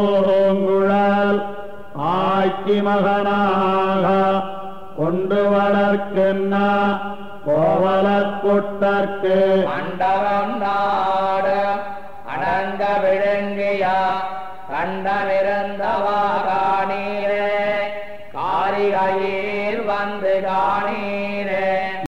கண்டமர்போங்குழால் ஆட்சி மகனாக கொண்டு வளர்க்கின்ற கோவலக்குட்டற்கு அண்டவம் நாட அடங்க விழுங்கியா கண்டமிருந்தவா காணீரே காரிகையில் வந்து காணீரே.